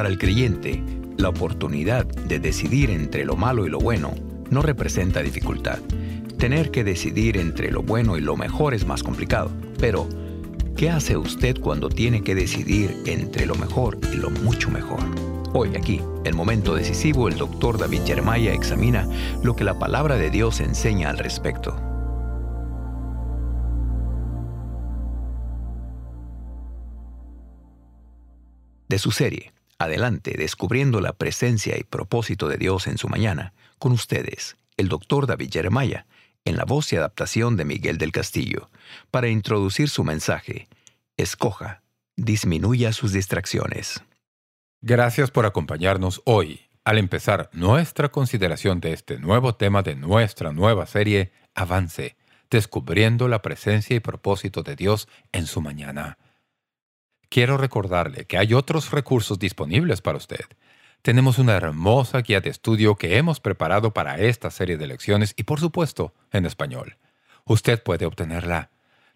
Para el creyente, la oportunidad de decidir entre lo malo y lo bueno no representa dificultad. Tener que decidir entre lo bueno y lo mejor es más complicado. Pero, ¿qué hace usted cuando tiene que decidir entre lo mejor y lo mucho mejor? Hoy aquí, en Momento Decisivo, el doctor David Jeremiah examina lo que la palabra de Dios enseña al respecto. De su serie, Adelante, descubriendo la presencia y propósito de Dios en su mañana, con ustedes, el doctor David Jeremiah, en la voz y adaptación de Miguel del Castillo, para introducir su mensaje, escoja, disminuya sus distracciones. Gracias por acompañarnos hoy al empezar nuestra consideración de este nuevo tema de nuestra nueva serie, Avance, descubriendo la presencia y propósito de Dios en su mañana. Quiero recordarle que hay otros recursos disponibles para usted. Tenemos una hermosa guía de estudio que hemos preparado para esta serie de lecciones y, por supuesto, en español. Usted puede obtenerla.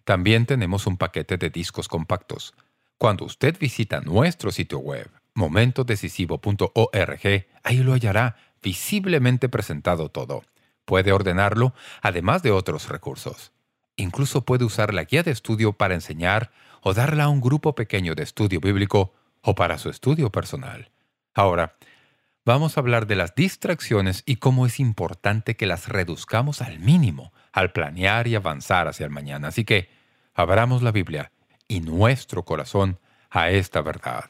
También tenemos un paquete de discos compactos. Cuando usted visita nuestro sitio web, momentodecisivo.org, ahí lo hallará visiblemente presentado todo. Puede ordenarlo, además de otros recursos. Incluso puede usar la guía de estudio para enseñar o darla a un grupo pequeño de estudio bíblico o para su estudio personal. Ahora, vamos a hablar de las distracciones y cómo es importante que las reduzcamos al mínimo al planear y avanzar hacia el mañana. Así que, abramos la Biblia y nuestro corazón a esta verdad.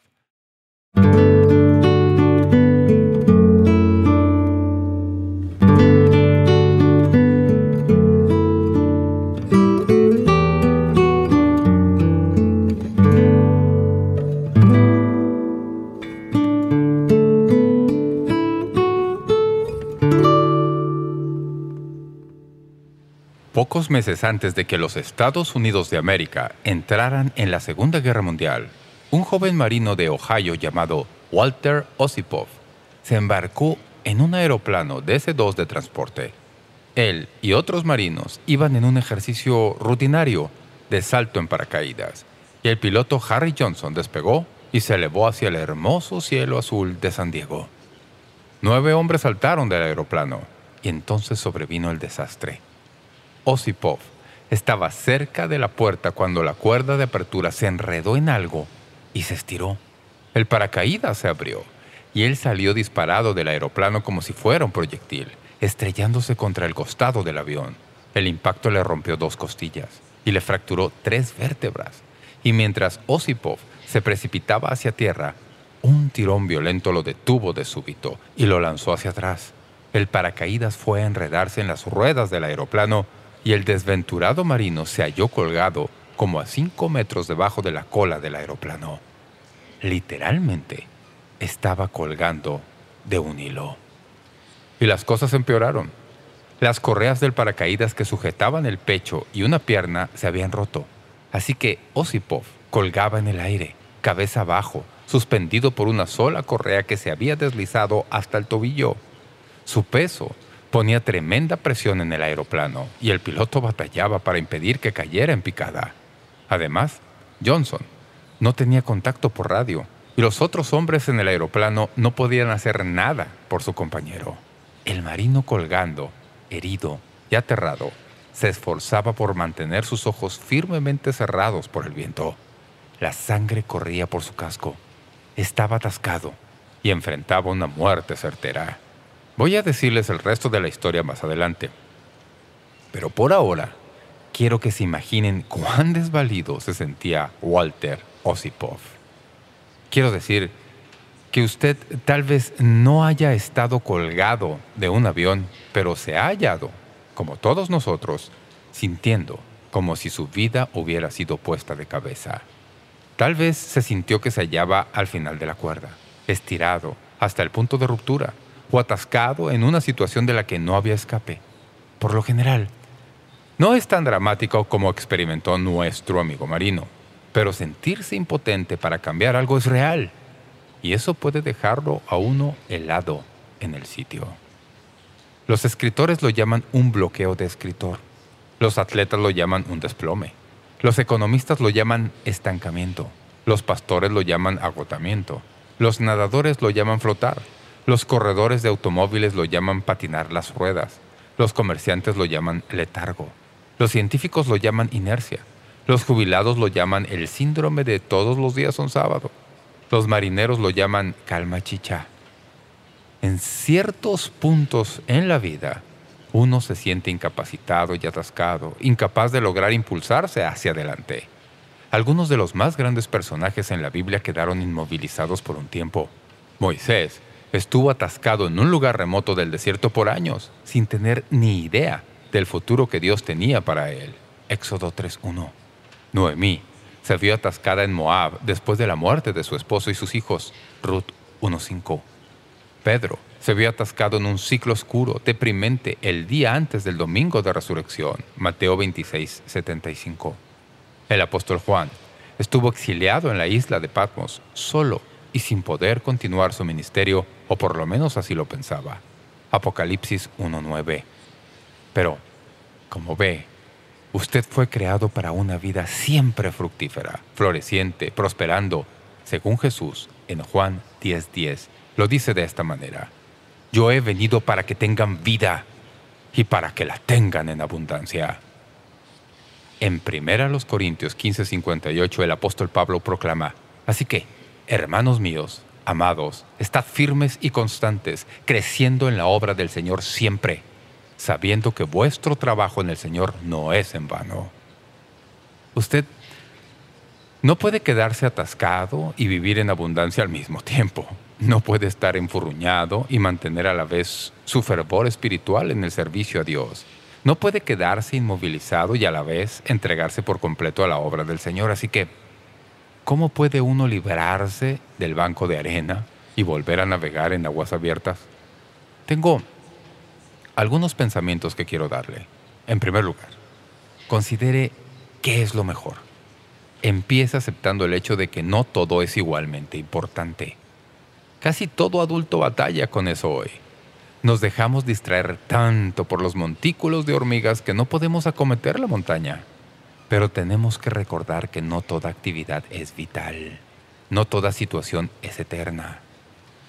Pocos meses antes de que los Estados Unidos de América entraran en la Segunda Guerra Mundial, un joven marino de Ohio llamado Walter Osipov se embarcó en un aeroplano DC-2 de transporte. Él y otros marinos iban en un ejercicio rutinario de salto en paracaídas, y el piloto Harry Johnson despegó y se elevó hacia el hermoso cielo azul de San Diego. Nueve hombres saltaron del aeroplano, y entonces sobrevino el desastre. Osipov estaba cerca de la puerta cuando la cuerda de apertura se enredó en algo y se estiró. El paracaídas se abrió y él salió disparado del aeroplano como si fuera un proyectil, estrellándose contra el costado del avión. El impacto le rompió dos costillas y le fracturó tres vértebras. Y mientras Osipov se precipitaba hacia tierra, un tirón violento lo detuvo de súbito y lo lanzó hacia atrás. El paracaídas fue a enredarse en las ruedas del aeroplano y el desventurado marino se halló colgado como a cinco metros debajo de la cola del aeroplano. Literalmente, estaba colgando de un hilo. Y las cosas empeoraron. Las correas del paracaídas que sujetaban el pecho y una pierna se habían roto. Así que Osipov colgaba en el aire, cabeza abajo, suspendido por una sola correa que se había deslizado hasta el tobillo. Su peso ponía tremenda presión en el aeroplano y el piloto batallaba para impedir que cayera en picada. Además, Johnson no tenía contacto por radio y los otros hombres en el aeroplano no podían hacer nada por su compañero. El marino colgando, herido y aterrado, se esforzaba por mantener sus ojos firmemente cerrados por el viento. La sangre corría por su casco. Estaba atascado y enfrentaba una muerte certera. Voy a decirles el resto de la historia más adelante. Pero por ahora, quiero que se imaginen cuán desvalido se sentía Walter Osipov. Quiero decir que usted tal vez no haya estado colgado de un avión, pero se ha hallado, como todos nosotros, sintiendo como si su vida hubiera sido puesta de cabeza. Tal vez se sintió que se hallaba al final de la cuerda, estirado hasta el punto de ruptura, o atascado en una situación de la que no había escape. Por lo general, no es tan dramático como experimentó nuestro amigo marino, pero sentirse impotente para cambiar algo es real, y eso puede dejarlo a uno helado en el sitio. Los escritores lo llaman un bloqueo de escritor. Los atletas lo llaman un desplome. Los economistas lo llaman estancamiento. Los pastores lo llaman agotamiento. Los nadadores lo llaman flotar. Los corredores de automóviles lo llaman patinar las ruedas. Los comerciantes lo llaman letargo. Los científicos lo llaman inercia. Los jubilados lo llaman el síndrome de todos los días son sábado. Los marineros lo llaman calma chicha. En ciertos puntos en la vida, uno se siente incapacitado y atascado, incapaz de lograr impulsarse hacia adelante. Algunos de los más grandes personajes en la Biblia quedaron inmovilizados por un tiempo. Moisés estuvo atascado en un lugar remoto del desierto por años, sin tener ni idea del futuro que Dios tenía para él. Éxodo 3.1 Noemí se vio atascada en Moab después de la muerte de su esposo y sus hijos. Ruth 1.5 Pedro se vio atascado en un ciclo oscuro, deprimente, el día antes del domingo de resurrección. Mateo 26, 75. El apóstol Juan estuvo exiliado en la isla de Patmos, solo y sin poder continuar su ministerio, o por lo menos así lo pensaba. Apocalipsis 1.9. Pero, como ve, usted fue creado para una vida siempre fructífera, floreciente, prosperando, según Jesús en Juan 10.10. Lo dice de esta manera. Yo he venido para que tengan vida y para que la tengan en abundancia. En 1 Corintios 15:58 el apóstol Pablo proclama, Así que, hermanos míos, amados, estad firmes y constantes, creciendo en la obra del Señor siempre, sabiendo que vuestro trabajo en el Señor no es en vano. Usted no puede quedarse atascado y vivir en abundancia al mismo tiempo. No puede estar enfurruñado y mantener a la vez su fervor espiritual en el servicio a Dios. No puede quedarse inmovilizado y a la vez entregarse por completo a la obra del Señor. Así que, ¿cómo puede uno librarse del banco de arena y volver a navegar en aguas abiertas? Tengo algunos pensamientos que quiero darle. En primer lugar, considere qué es lo mejor. Empieza aceptando el hecho de que no todo es igualmente importante. Casi todo adulto batalla con eso hoy. Nos dejamos distraer tanto por los montículos de hormigas que no podemos acometer la montaña. Pero tenemos que recordar que no toda actividad es vital. No toda situación es eterna.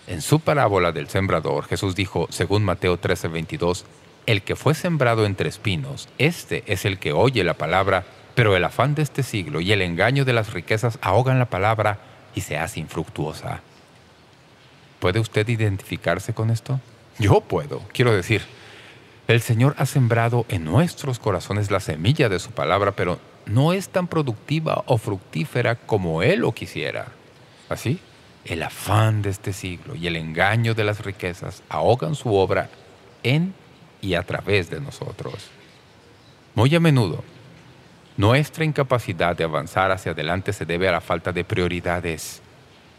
En su parábola del sembrador, Jesús dijo, según Mateo 13:22, «El que fue sembrado entre espinos, este es el que oye la palabra, pero el afán de este siglo y el engaño de las riquezas ahogan la palabra y se hace infructuosa». ¿Puede usted identificarse con esto? Yo puedo. Quiero decir, el Señor ha sembrado en nuestros corazones la semilla de su palabra, pero no es tan productiva o fructífera como Él lo quisiera. Así, el afán de este siglo y el engaño de las riquezas ahogan su obra en y a través de nosotros. Muy a menudo, nuestra incapacidad de avanzar hacia adelante se debe a la falta de prioridades.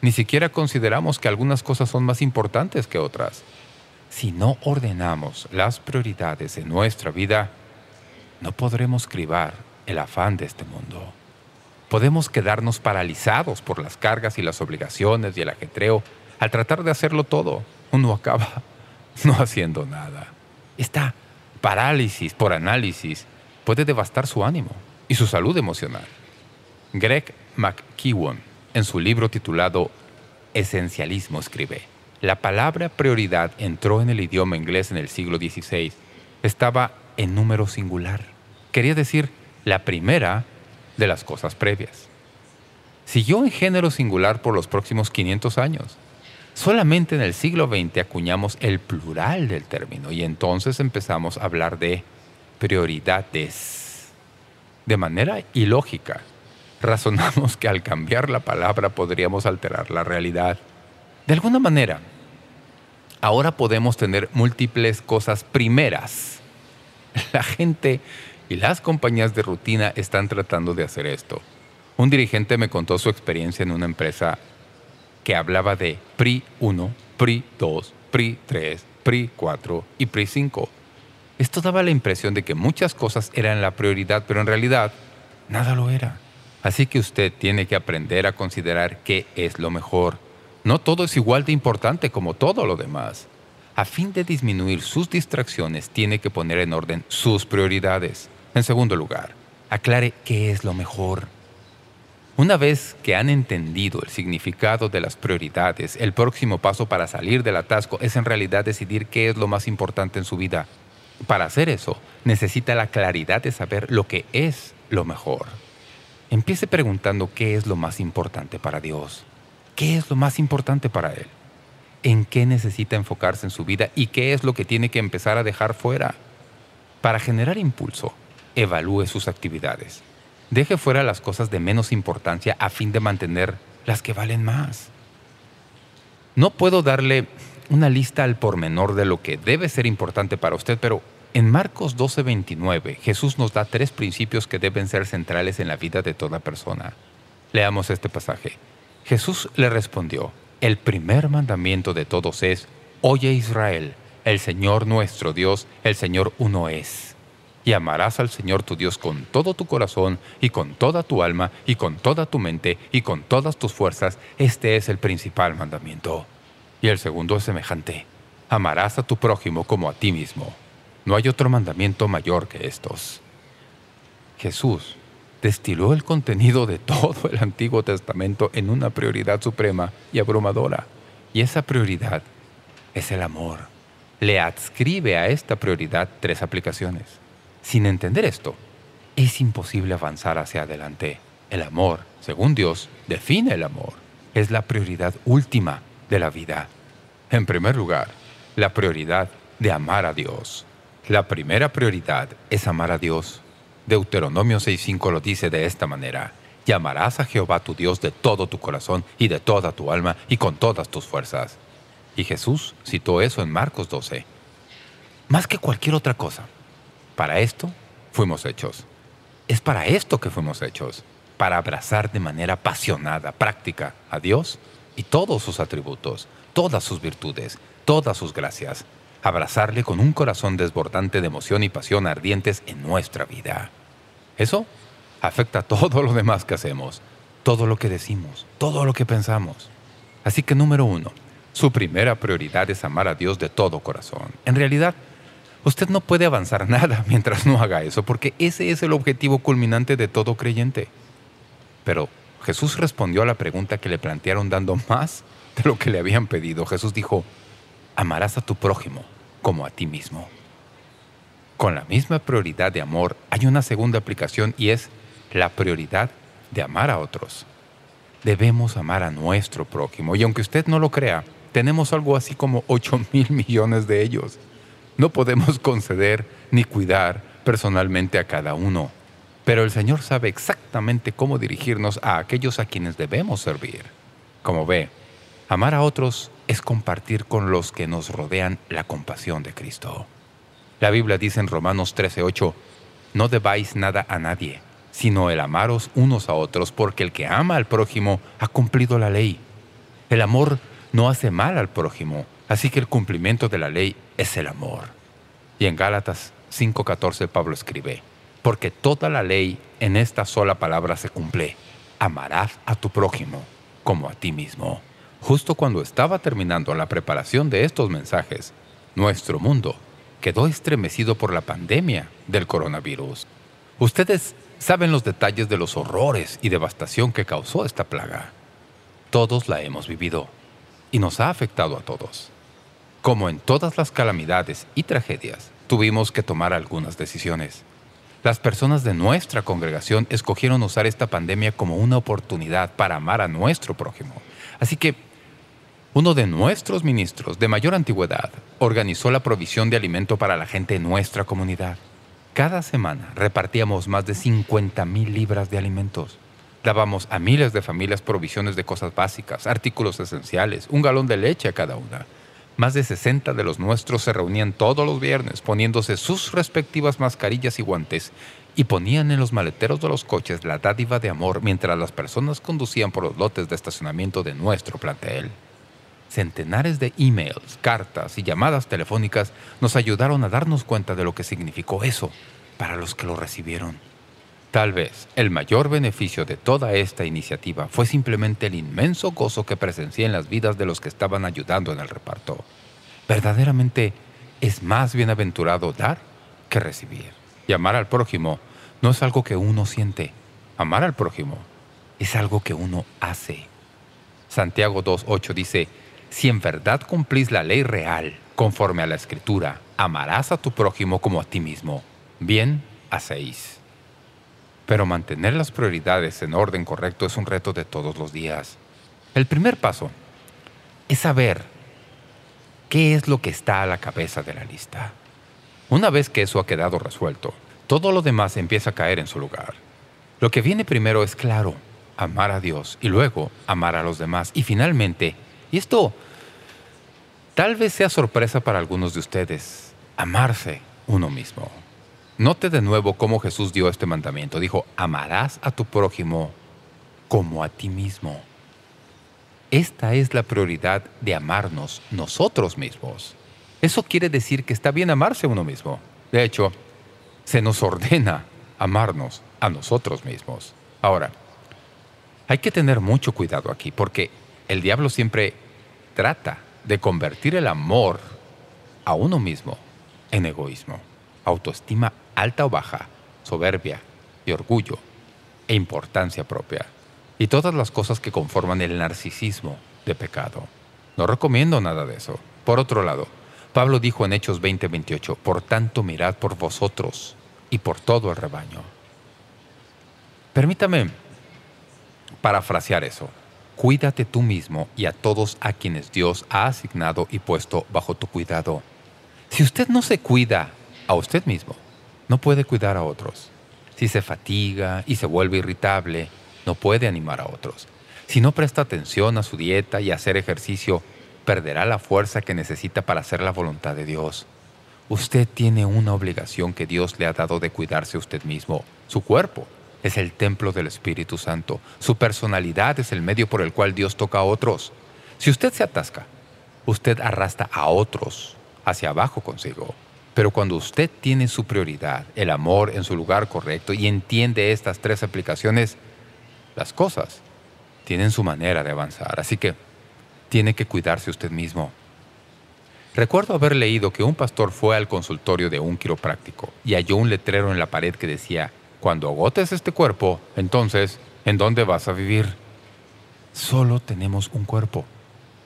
Ni siquiera consideramos que algunas cosas son más importantes que otras. Si no ordenamos las prioridades en nuestra vida, no podremos cribar el afán de este mundo. Podemos quedarnos paralizados por las cargas y las obligaciones y el ajetreo. Al tratar de hacerlo todo, uno acaba no haciendo nada. Esta parálisis por análisis puede devastar su ánimo y su salud emocional. Greg McKeown en su libro titulado Esencialismo escribe, la palabra prioridad entró en el idioma inglés en el siglo XVI. Estaba en número singular. Quería decir la primera de las cosas previas. Siguió en género singular por los próximos 500 años. Solamente en el siglo XX acuñamos el plural del término y entonces empezamos a hablar de prioridades. De manera ilógica, razonamos que al cambiar la palabra podríamos alterar la realidad. De alguna manera, ahora podemos tener múltiples cosas primeras. La gente y las compañías de rutina están tratando de hacer esto. Un dirigente me contó su experiencia en una empresa que hablaba de PRI 1, PRI 2, PRI 3, PRI 4 y PRI 5. Esto daba la impresión de que muchas cosas eran la prioridad, pero en realidad nada lo era. Así que usted tiene que aprender a considerar qué es lo mejor. No todo es igual de importante como todo lo demás. A fin de disminuir sus distracciones, tiene que poner en orden sus prioridades. En segundo lugar, aclare qué es lo mejor. Una vez que han entendido el significado de las prioridades, el próximo paso para salir del atasco es en realidad decidir qué es lo más importante en su vida. Para hacer eso, necesita la claridad de saber lo que es lo mejor. Empiece preguntando qué es lo más importante para Dios. ¿Qué es lo más importante para Él? ¿En qué necesita enfocarse en su vida y qué es lo que tiene que empezar a dejar fuera? Para generar impulso, evalúe sus actividades. Deje fuera las cosas de menos importancia a fin de mantener las que valen más. No puedo darle una lista al pormenor de lo que debe ser importante para usted, pero en Marcos 12:29 Jesús nos da tres principios que deben ser centrales en la vida de toda persona. Leamos este pasaje. Jesús le respondió, el primer mandamiento de todos es, Oye Israel, el Señor nuestro Dios, el Señor uno es y amarás al Señor tu Dios con todo tu corazón y con toda tu alma y con toda tu mente y con todas tus fuerzas. Este es el principal mandamiento. Y el segundo es semejante. Amarás a tu prójimo como a ti mismo. No hay otro mandamiento mayor que estos. Jesús destiló el contenido de todo el Antiguo Testamento en una prioridad suprema y abrumadora. Y esa prioridad es el amor. Le adscribe a esta prioridad tres aplicaciones. Sin entender esto, es imposible avanzar hacia adelante. El amor, según Dios, define el amor. Es la prioridad última de la vida. En primer lugar, la prioridad de amar a Dios. La primera prioridad es amar a Dios. Deuteronomio 6.5 lo dice de esta manera. Llamarás a Jehová tu Dios de todo tu corazón y de toda tu alma y con todas tus fuerzas. Y Jesús citó eso en Marcos 12. Más que cualquier otra cosa, para esto fuimos hechos. Es para esto que fuimos hechos. Para abrazar de manera apasionada, práctica, a Dios y todos sus atributos, todas sus virtudes, todas sus gracias. Abrazarle con un corazón desbordante de emoción y pasión ardientes en nuestra vida. Eso afecta todo lo demás que hacemos, todo lo que decimos, todo lo que pensamos. Así que número uno, su primera prioridad es amar a Dios de todo corazón. En realidad, Usted no puede avanzar nada mientras no haga eso, porque ese es el objetivo culminante de todo creyente. Pero Jesús respondió a la pregunta que le plantearon dando más de lo que le habían pedido. Jesús dijo, amarás a tu prójimo como a ti mismo. Con la misma prioridad de amor hay una segunda aplicación y es la prioridad de amar a otros. Debemos amar a nuestro prójimo y aunque usted no lo crea, tenemos algo así como 8 mil millones de ellos. No podemos conceder ni cuidar personalmente a cada uno, pero el Señor sabe exactamente cómo dirigirnos a aquellos a quienes debemos servir. Como ve, amar a otros es compartir con los que nos rodean la compasión de Cristo. La Biblia dice en Romanos 13:8, No debáis nada a nadie, sino el amaros unos a otros, porque el que ama al prójimo ha cumplido la ley. El amor no hace mal al prójimo, Así que el cumplimiento de la ley es el amor. Y en Gálatas 5.14 Pablo escribe, Porque toda la ley en esta sola palabra se cumple. Amarás a tu prójimo como a ti mismo. Justo cuando estaba terminando la preparación de estos mensajes, nuestro mundo quedó estremecido por la pandemia del coronavirus. Ustedes saben los detalles de los horrores y devastación que causó esta plaga. Todos la hemos vivido y nos ha afectado a todos. Como en todas las calamidades y tragedias, tuvimos que tomar algunas decisiones. Las personas de nuestra congregación escogieron usar esta pandemia como una oportunidad para amar a nuestro prójimo. Así que uno de nuestros ministros de mayor antigüedad organizó la provisión de alimento para la gente de nuestra comunidad. Cada semana repartíamos más de 50 mil libras de alimentos. Dábamos a miles de familias provisiones de cosas básicas, artículos esenciales, un galón de leche a cada una. Más de 60 de los nuestros se reunían todos los viernes poniéndose sus respectivas mascarillas y guantes y ponían en los maleteros de los coches la dádiva de amor mientras las personas conducían por los lotes de estacionamiento de nuestro plantel. Centenares de emails, cartas y llamadas telefónicas nos ayudaron a darnos cuenta de lo que significó eso para los que lo recibieron. Tal vez el mayor beneficio de toda esta iniciativa fue simplemente el inmenso gozo que presencié en las vidas de los que estaban ayudando en el reparto. Verdaderamente es más bienaventurado dar que recibir. Y amar al prójimo no es algo que uno siente. Amar al prójimo es algo que uno hace. Santiago 2.8 dice, si en verdad cumplís la ley real, conforme a la Escritura, amarás a tu prójimo como a ti mismo. Bien hacéis. Pero mantener las prioridades en orden correcto es un reto de todos los días. El primer paso es saber qué es lo que está a la cabeza de la lista. Una vez que eso ha quedado resuelto, todo lo demás empieza a caer en su lugar. Lo que viene primero es claro, amar a Dios y luego amar a los demás. Y finalmente, y esto tal vez sea sorpresa para algunos de ustedes, amarse uno mismo. Note de nuevo cómo Jesús dio este mandamiento. Dijo, amarás a tu prójimo como a ti mismo. Esta es la prioridad de amarnos nosotros mismos. Eso quiere decir que está bien amarse uno mismo. De hecho, se nos ordena amarnos a nosotros mismos. Ahora, hay que tener mucho cuidado aquí porque el diablo siempre trata de convertir el amor a uno mismo en egoísmo, autoestima alta o baja, soberbia y orgullo e importancia propia y todas las cosas que conforman el narcisismo de pecado. No recomiendo nada de eso. Por otro lado, Pablo dijo en Hechos 20:28, «Por tanto mirad por vosotros y por todo el rebaño». Permítame parafrasear eso. Cuídate tú mismo y a todos a quienes Dios ha asignado y puesto bajo tu cuidado. Si usted no se cuida a usted mismo, no puede cuidar a otros. Si se fatiga y se vuelve irritable, no puede animar a otros. Si no presta atención a su dieta y hacer ejercicio, perderá la fuerza que necesita para hacer la voluntad de Dios. Usted tiene una obligación que Dios le ha dado de cuidarse a usted mismo, su cuerpo, es el templo del Espíritu Santo. Su personalidad es el medio por el cual Dios toca a otros. Si usted se atasca, usted arrastra a otros hacia abajo consigo. Pero cuando usted tiene su prioridad, el amor en su lugar correcto y entiende estas tres aplicaciones, las cosas tienen su manera de avanzar. Así que tiene que cuidarse usted mismo. Recuerdo haber leído que un pastor fue al consultorio de un quiropráctico y halló un letrero en la pared que decía cuando agotes este cuerpo, entonces, ¿en dónde vas a vivir? Solo tenemos un cuerpo.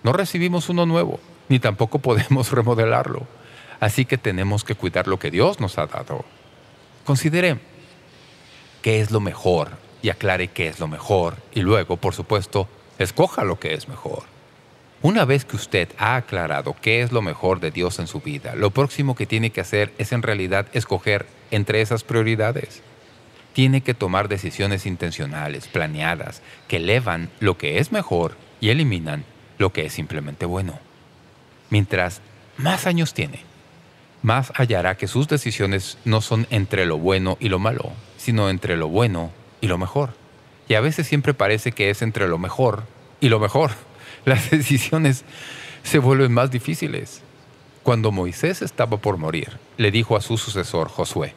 No recibimos uno nuevo, ni tampoco podemos remodelarlo. Así que tenemos que cuidar lo que Dios nos ha dado. Considere qué es lo mejor y aclare qué es lo mejor. Y luego, por supuesto, escoja lo que es mejor. Una vez que usted ha aclarado qué es lo mejor de Dios en su vida, lo próximo que tiene que hacer es en realidad escoger entre esas prioridades tiene que tomar decisiones intencionales, planeadas, que elevan lo que es mejor y eliminan lo que es simplemente bueno. Mientras más años tiene, más hallará que sus decisiones no son entre lo bueno y lo malo, sino entre lo bueno y lo mejor. Y a veces siempre parece que es entre lo mejor y lo mejor. Las decisiones se vuelven más difíciles. Cuando Moisés estaba por morir, le dijo a su sucesor Josué,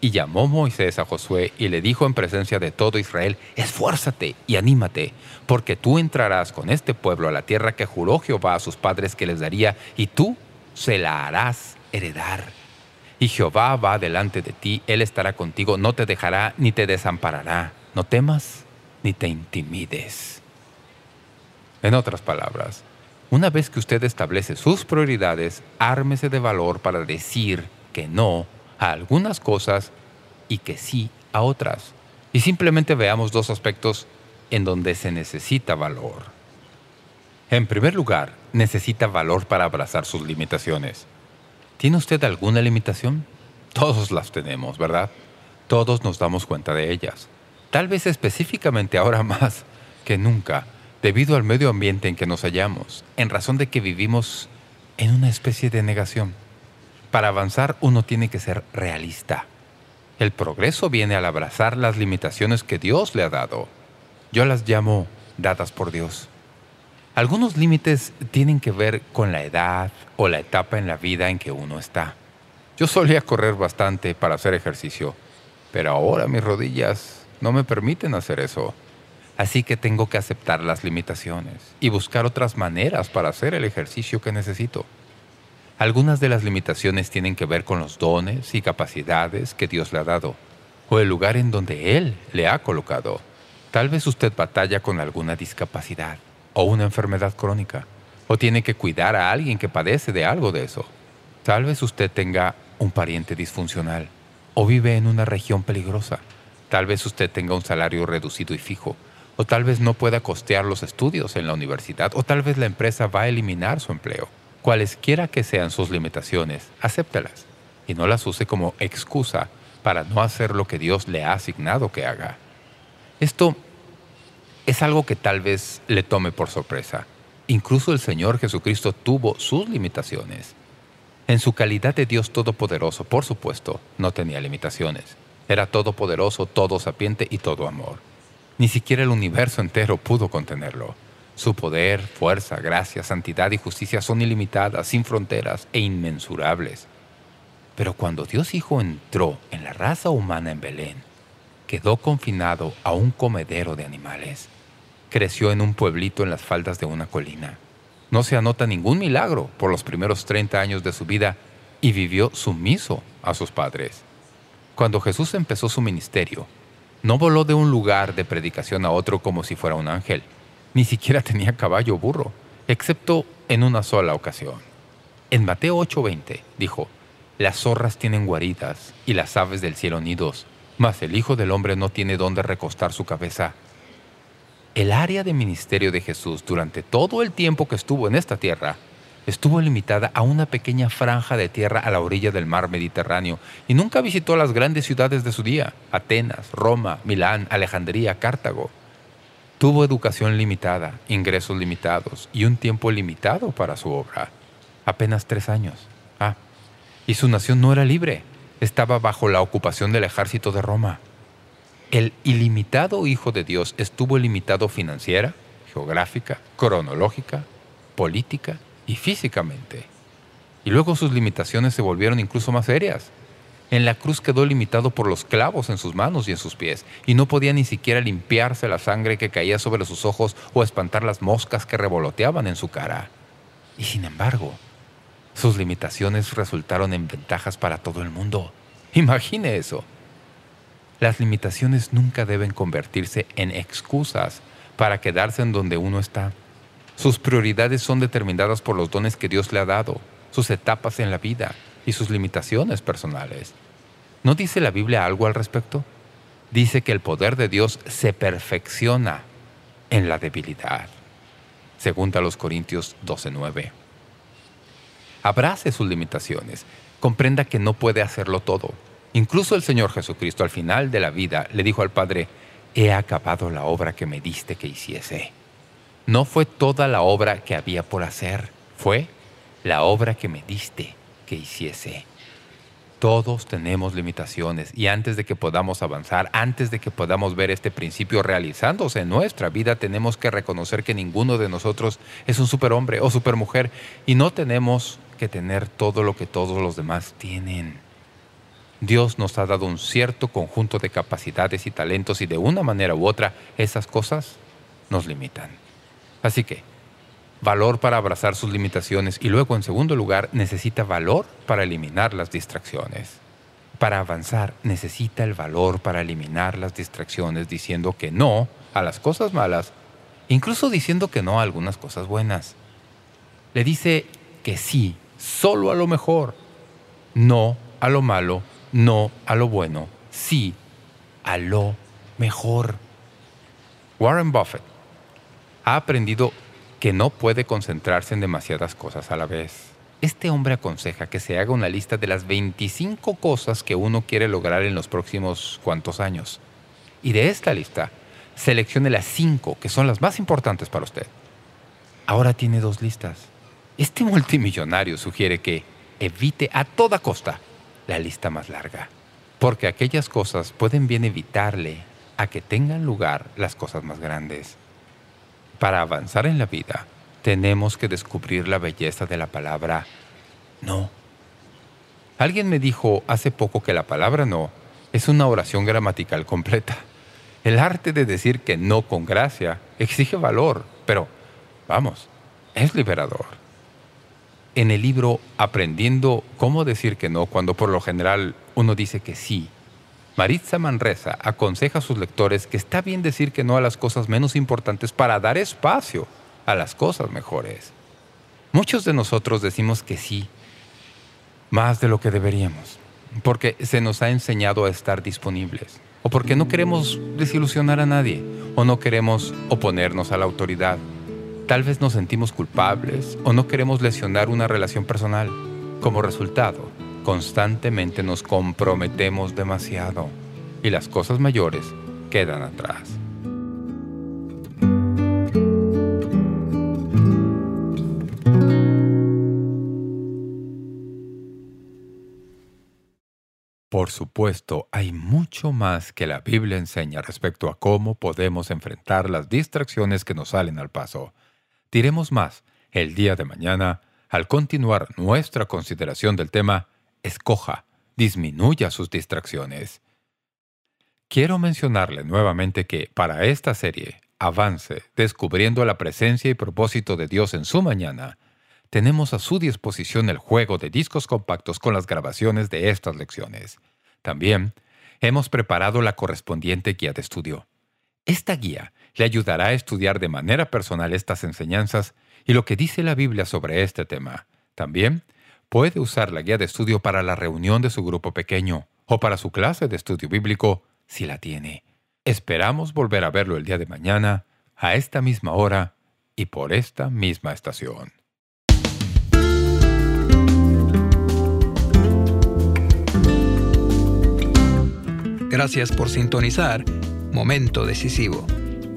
y llamó Moisés a Josué y le dijo en presencia de todo Israel, «Esfuérzate y anímate, porque tú entrarás con este pueblo a la tierra que juró Jehová a sus padres que les daría, y tú se la harás heredar. Y Jehová va delante de ti, Él estará contigo, no te dejará ni te desamparará. No temas ni te intimides». En otras palabras, una vez que usted establece sus prioridades, ármese de valor para decir que no a algunas cosas y que sí a otras. Y simplemente veamos dos aspectos en donde se necesita valor. En primer lugar, necesita valor para abrazar sus limitaciones. ¿Tiene usted alguna limitación? Todos las tenemos, ¿verdad? Todos nos damos cuenta de ellas. Tal vez específicamente ahora más que nunca, debido al medio ambiente en que nos hallamos, en razón de que vivimos en una especie de negación. Para avanzar uno tiene que ser realista. El progreso viene al abrazar las limitaciones que Dios le ha dado. Yo las llamo dadas por Dios. Algunos límites tienen que ver con la edad o la etapa en la vida en que uno está. Yo solía correr bastante para hacer ejercicio, pero ahora mis rodillas no me permiten hacer eso. Así que tengo que aceptar las limitaciones y buscar otras maneras para hacer el ejercicio que necesito. Algunas de las limitaciones tienen que ver con los dones y capacidades que Dios le ha dado, o el lugar en donde Él le ha colocado. Tal vez usted batalla con alguna discapacidad o una enfermedad crónica, o tiene que cuidar a alguien que padece de algo de eso. Tal vez usted tenga un pariente disfuncional o vive en una región peligrosa. Tal vez usted tenga un salario reducido y fijo, o tal vez no pueda costear los estudios en la universidad, o tal vez la empresa va a eliminar su empleo. Cualesquiera que sean sus limitaciones, acéptelas y no las use como excusa para no hacer lo que Dios le ha asignado que haga. Esto es algo que tal vez le tome por sorpresa. Incluso el Señor Jesucristo tuvo sus limitaciones. En su calidad de Dios Todopoderoso, por supuesto, no tenía limitaciones. Era todopoderoso, todo sapiente y todo amor. Ni siquiera el universo entero pudo contenerlo. Su poder, fuerza, gracia, santidad y justicia son ilimitadas, sin fronteras e inmensurables. Pero cuando Dios Hijo entró en la raza humana en Belén, quedó confinado a un comedero de animales. Creció en un pueblito en las faldas de una colina. No se anota ningún milagro por los primeros 30 años de su vida y vivió sumiso a sus padres. Cuando Jesús empezó su ministerio, no voló de un lugar de predicación a otro como si fuera un ángel. Ni siquiera tenía caballo o burro, excepto en una sola ocasión. En Mateo 8.20 dijo, «Las zorras tienen guaridas y las aves del cielo nidos, mas el Hijo del Hombre no tiene dónde recostar su cabeza». El área de ministerio de Jesús durante todo el tiempo que estuvo en esta tierra estuvo limitada a una pequeña franja de tierra a la orilla del mar Mediterráneo y nunca visitó las grandes ciudades de su día, Atenas, Roma, Milán, Alejandría, Cartago. Tuvo educación limitada, ingresos limitados y un tiempo limitado para su obra. Apenas tres años. Ah, y su nación no era libre. Estaba bajo la ocupación del ejército de Roma. El ilimitado Hijo de Dios estuvo limitado financiera, geográfica, cronológica, política y físicamente. Y luego sus limitaciones se volvieron incluso más serias. En la cruz quedó limitado por los clavos en sus manos y en sus pies, y no podía ni siquiera limpiarse la sangre que caía sobre sus ojos o espantar las moscas que revoloteaban en su cara. Y sin embargo, sus limitaciones resultaron en ventajas para todo el mundo. Imagine eso. Las limitaciones nunca deben convertirse en excusas para quedarse en donde uno está. Sus prioridades son determinadas por los dones que Dios le ha dado, sus etapas en la vida y sus limitaciones personales. ¿No dice la Biblia algo al respecto? Dice que el poder de Dios se perfecciona en la debilidad. Según a los Corintios 12.9. Abrace sus limitaciones. Comprenda que no puede hacerlo todo. Incluso el Señor Jesucristo al final de la vida le dijo al Padre, «He acabado la obra que me diste que hiciese». No fue toda la obra que había por hacer, fue la obra que me diste que hiciese. Todos tenemos limitaciones y antes de que podamos avanzar, antes de que podamos ver este principio realizándose en nuestra vida, tenemos que reconocer que ninguno de nosotros es un superhombre o supermujer y no tenemos que tener todo lo que todos los demás tienen. Dios nos ha dado un cierto conjunto de capacidades y talentos y de una manera u otra esas cosas nos limitan. Así que, valor para abrazar sus limitaciones y luego, en segundo lugar, necesita valor para eliminar las distracciones. Para avanzar, necesita el valor para eliminar las distracciones diciendo que no a las cosas malas, incluso diciendo que no a algunas cosas buenas. Le dice que sí, solo a lo mejor, no a lo malo, no a lo bueno, sí a lo mejor. Warren Buffett ha aprendido que no puede concentrarse en demasiadas cosas a la vez. Este hombre aconseja que se haga una lista de las 25 cosas que uno quiere lograr en los próximos cuantos años. Y de esta lista, seleccione las 5 que son las más importantes para usted. Ahora tiene dos listas. Este multimillonario sugiere que evite a toda costa la lista más larga, porque aquellas cosas pueden bien evitarle a que tengan lugar las cosas más grandes. Para avanzar en la vida, tenemos que descubrir la belleza de la palabra no. Alguien me dijo hace poco que la palabra no es una oración gramatical completa. El arte de decir que no con gracia exige valor, pero, vamos, es liberador. En el libro Aprendiendo cómo decir que no, cuando por lo general uno dice que sí, Maritza Manresa aconseja a sus lectores que está bien decir que no a las cosas menos importantes para dar espacio a las cosas mejores. Muchos de nosotros decimos que sí, más de lo que deberíamos, porque se nos ha enseñado a estar disponibles, o porque no queremos desilusionar a nadie, o no queremos oponernos a la autoridad. Tal vez nos sentimos culpables o no queremos lesionar una relación personal. Como resultado, constantemente nos comprometemos demasiado y las cosas mayores quedan atrás. Por supuesto, hay mucho más que la Biblia enseña respecto a cómo podemos enfrentar las distracciones que nos salen al paso. Diremos más el día de mañana al continuar nuestra consideración del tema escoja, disminuya sus distracciones. Quiero mencionarle nuevamente que para esta serie, Avance, descubriendo la presencia y propósito de Dios en su mañana, tenemos a su disposición el juego de discos compactos con las grabaciones de estas lecciones. También hemos preparado la correspondiente guía de estudio. Esta guía le ayudará a estudiar de manera personal estas enseñanzas y lo que dice la Biblia sobre este tema. También puede usar la guía de estudio para la reunión de su grupo pequeño o para su clase de estudio bíblico si la tiene. Esperamos volver a verlo el día de mañana, a esta misma hora y por esta misma estación. Gracias por sintonizar Momento Decisivo.